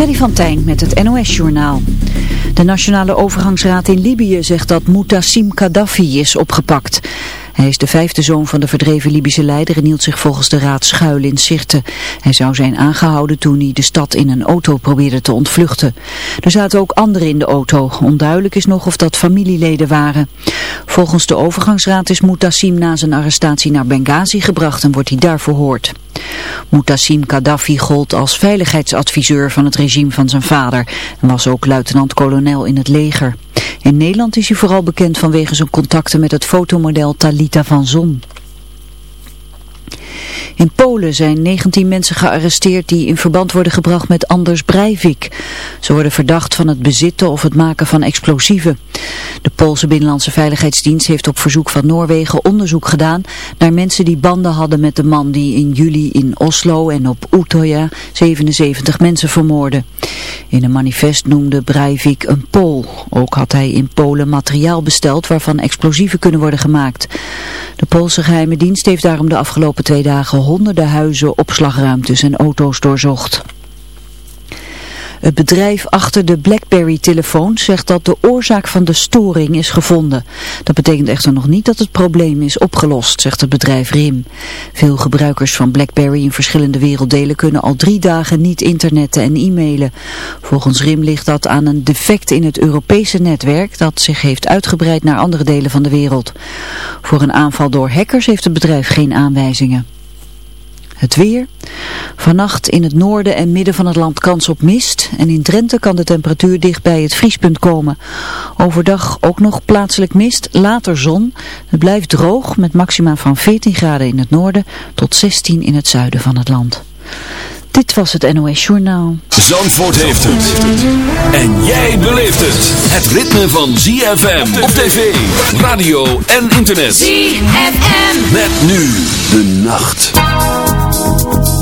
Freddy van Tijn met het NOS-journaal. De Nationale Overgangsraad in Libië zegt dat Mutassim Gaddafi is opgepakt. Hij is de vijfde zoon van de verdreven Libische leider en hield zich volgens de raad schuil in Sirte. Hij zou zijn aangehouden toen hij de stad in een auto probeerde te ontvluchten. Er zaten ook anderen in de auto. Onduidelijk is nog of dat familieleden waren. Volgens de overgangsraad is Mutassim na zijn arrestatie naar Benghazi gebracht en wordt hij daar verhoord. Mutassim Gaddafi gold als veiligheidsadviseur van het regime van zijn vader en was ook luitenant-kolonel in het leger. In Nederland is hij vooral bekend vanwege zijn contacten met het fotomodel Talita van Zon. In Polen zijn 19 mensen gearresteerd die in verband worden gebracht met Anders Breivik. Ze worden verdacht van het bezitten of het maken van explosieven. De Poolse Binnenlandse Veiligheidsdienst heeft op verzoek van Noorwegen onderzoek gedaan naar mensen die banden hadden met de man die in juli in Oslo en op Utøya 77 mensen vermoordde. In een manifest noemde Breivik een Pool. Ook had hij in Polen materiaal besteld waarvan explosieven kunnen worden gemaakt. De Poolse geheime dienst heeft daarom de afgelopen twee dagen honderden huizen, opslagruimtes en auto's doorzocht. Het bedrijf achter de BlackBerry-telefoon zegt dat de oorzaak van de storing is gevonden. Dat betekent echter nog niet dat het probleem is opgelost, zegt het bedrijf RIM. Veel gebruikers van BlackBerry in verschillende werelddelen kunnen al drie dagen niet internetten en e-mailen. Volgens RIM ligt dat aan een defect in het Europese netwerk dat zich heeft uitgebreid naar andere delen van de wereld. Voor een aanval door hackers heeft het bedrijf geen aanwijzingen. Het weer. Vannacht in het noorden en midden van het land kans op mist. En in Drenthe kan de temperatuur dicht bij het vriespunt komen. Overdag ook nog plaatselijk mist, later zon. Het blijft droog met maxima van 14 graden in het noorden tot 16 in het zuiden van het land. Dit was het NOS Journaal. Zandvoort heeft het. En jij beleeft het. Het ritme van ZFM op tv, radio en internet. ZFM. Met nu de nacht. Thank you.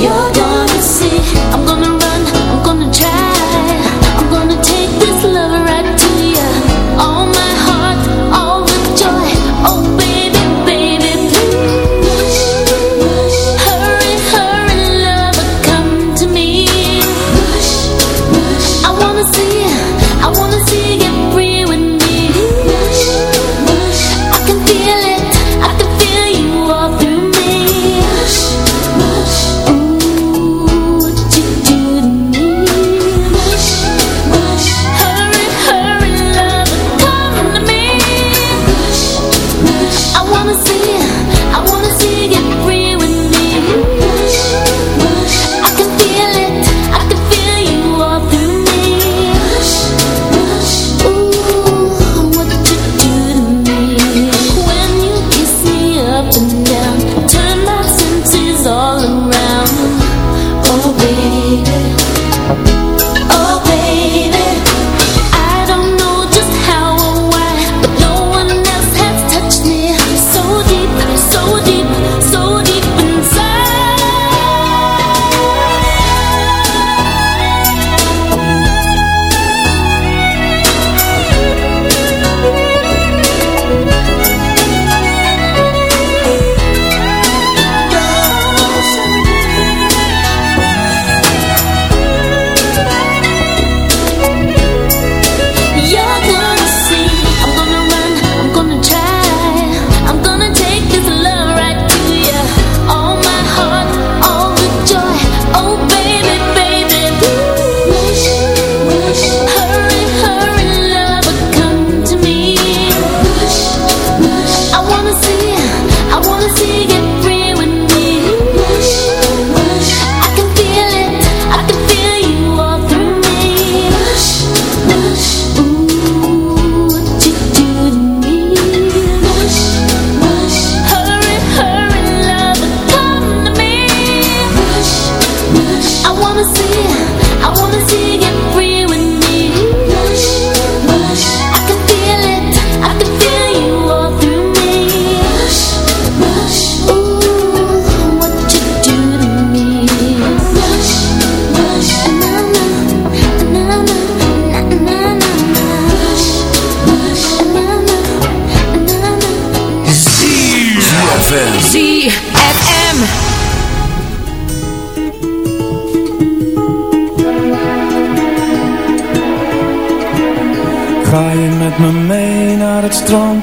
ja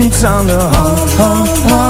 你长得好好好。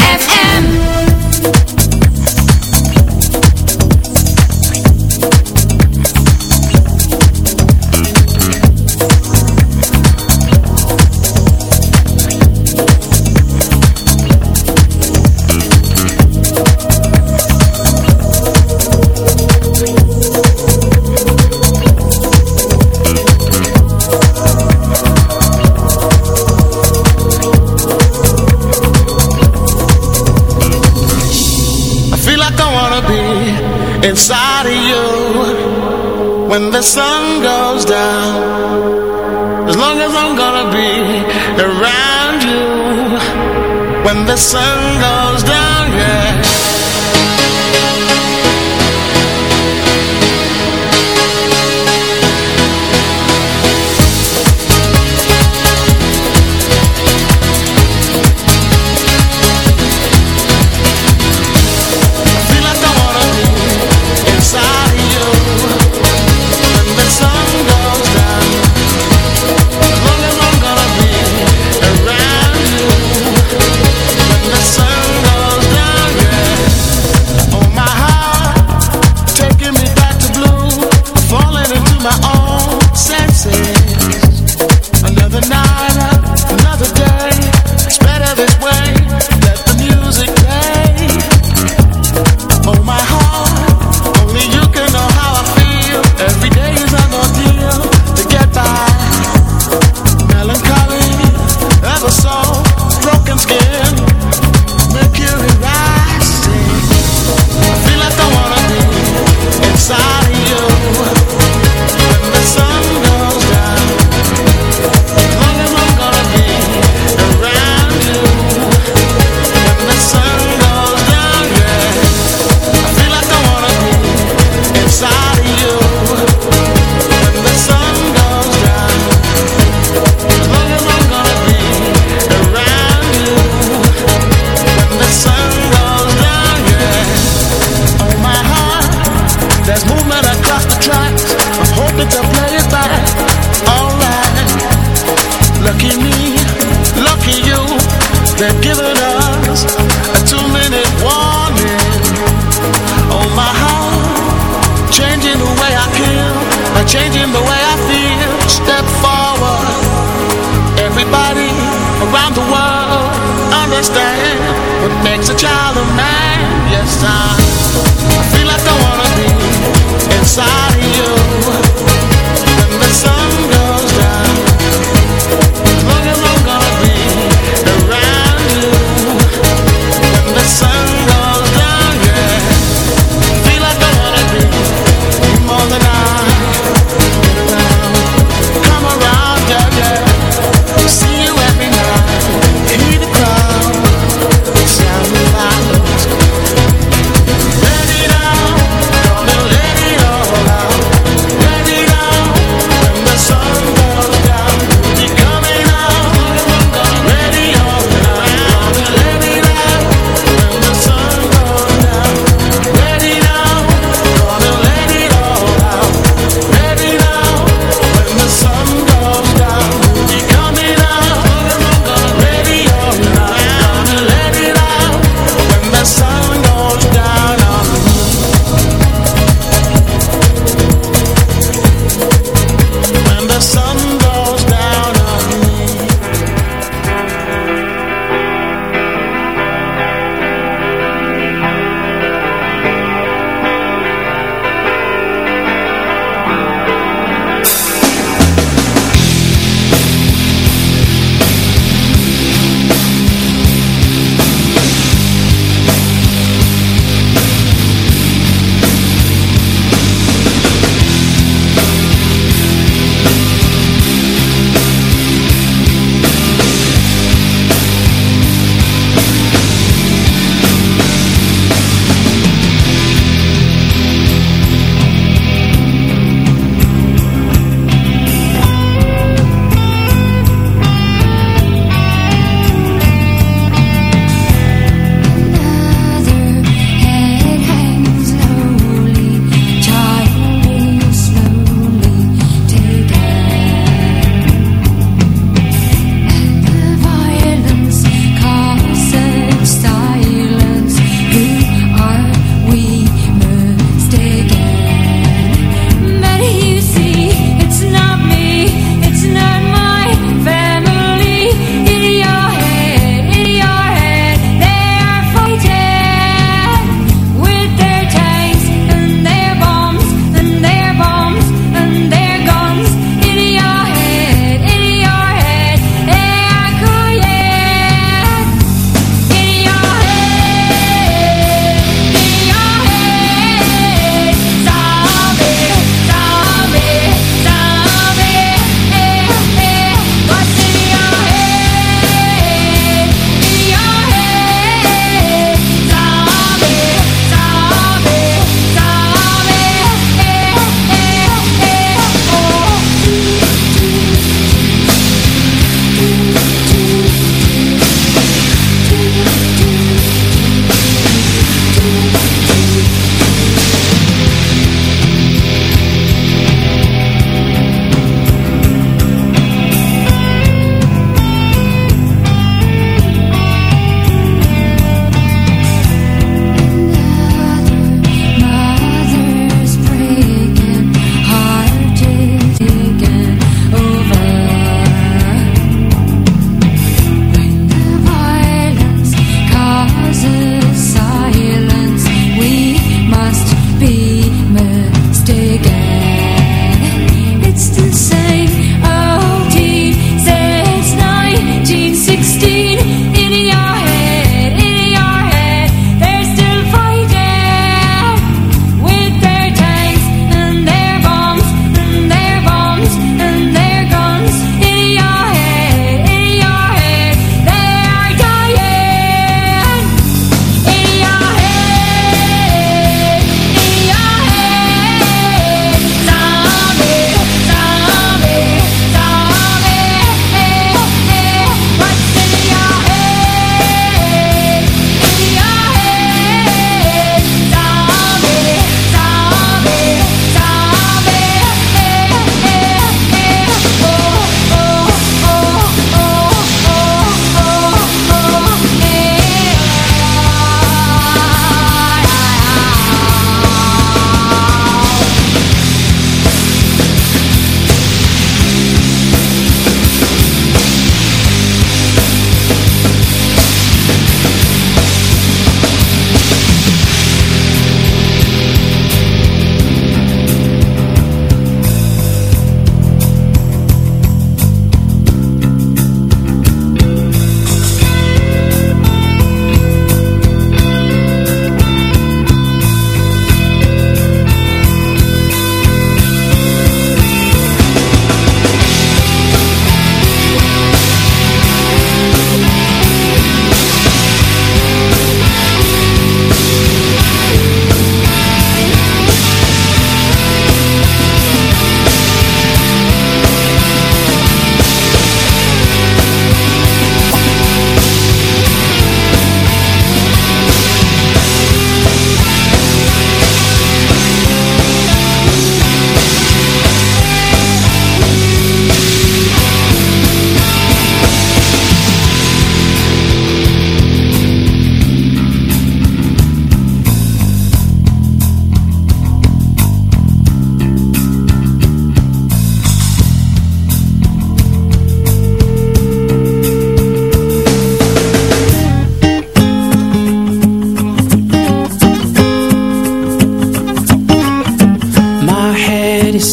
The sun goes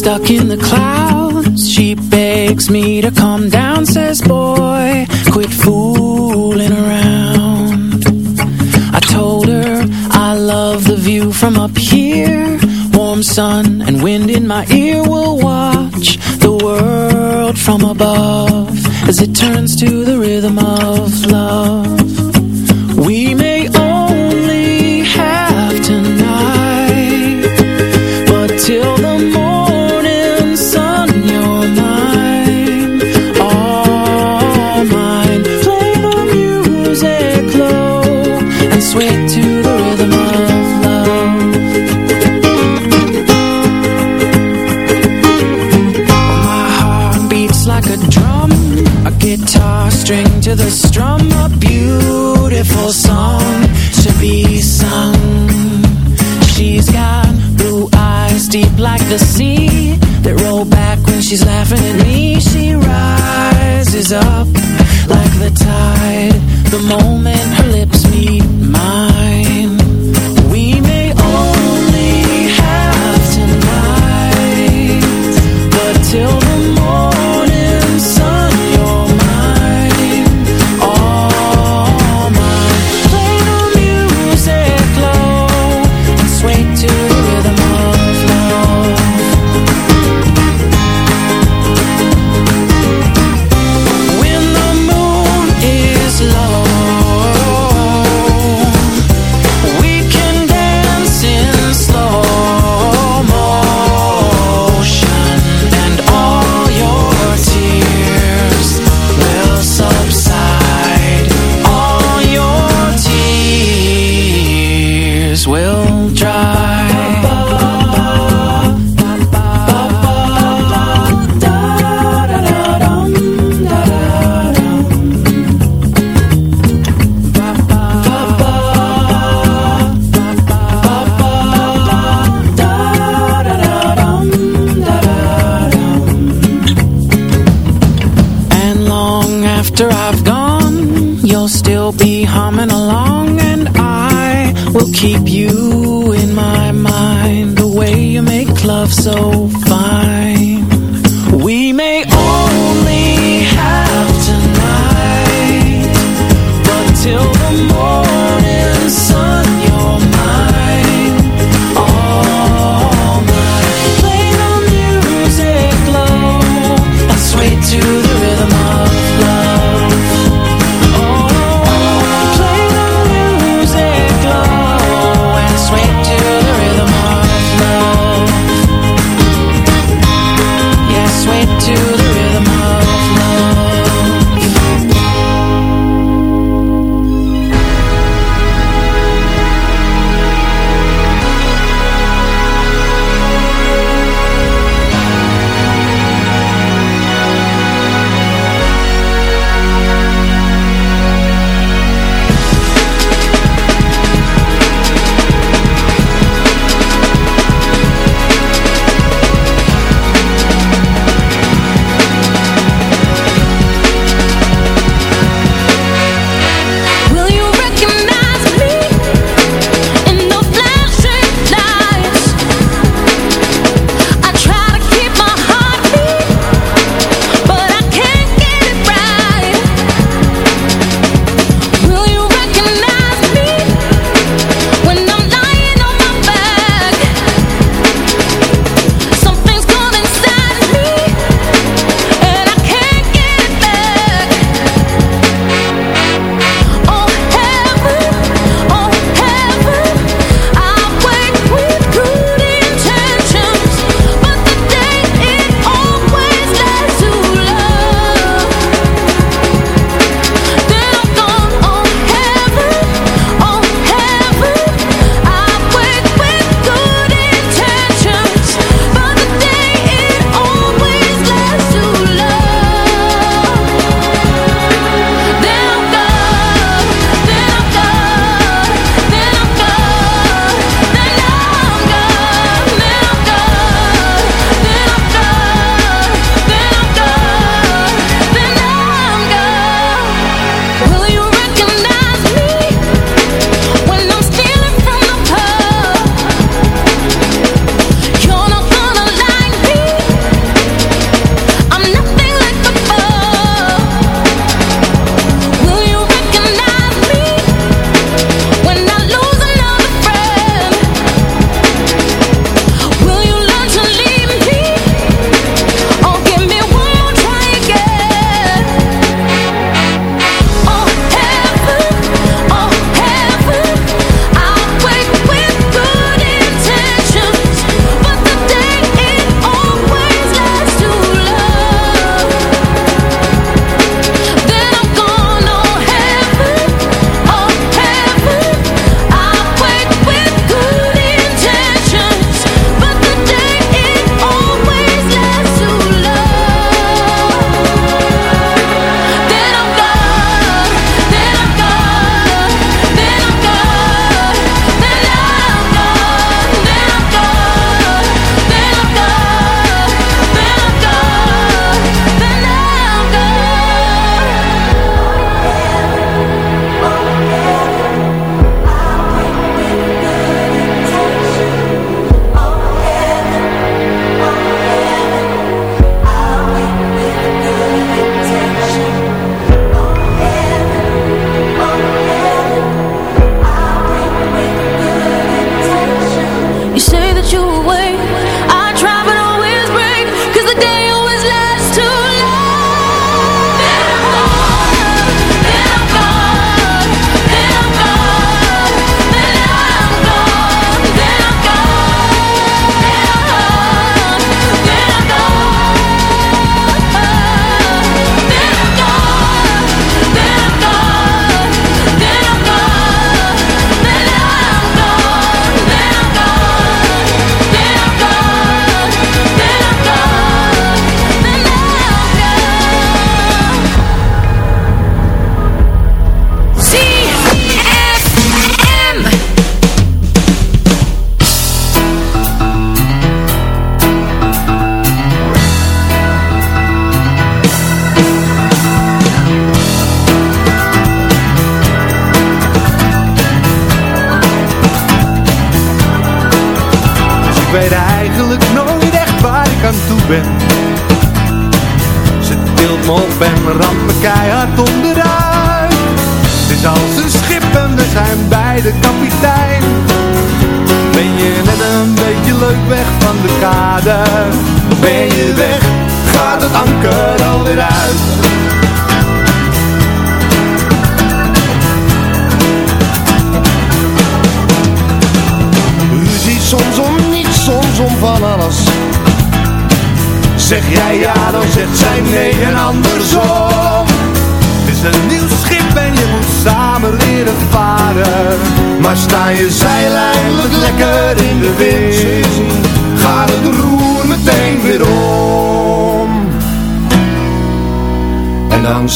stuck in the clouds. She begs me to come down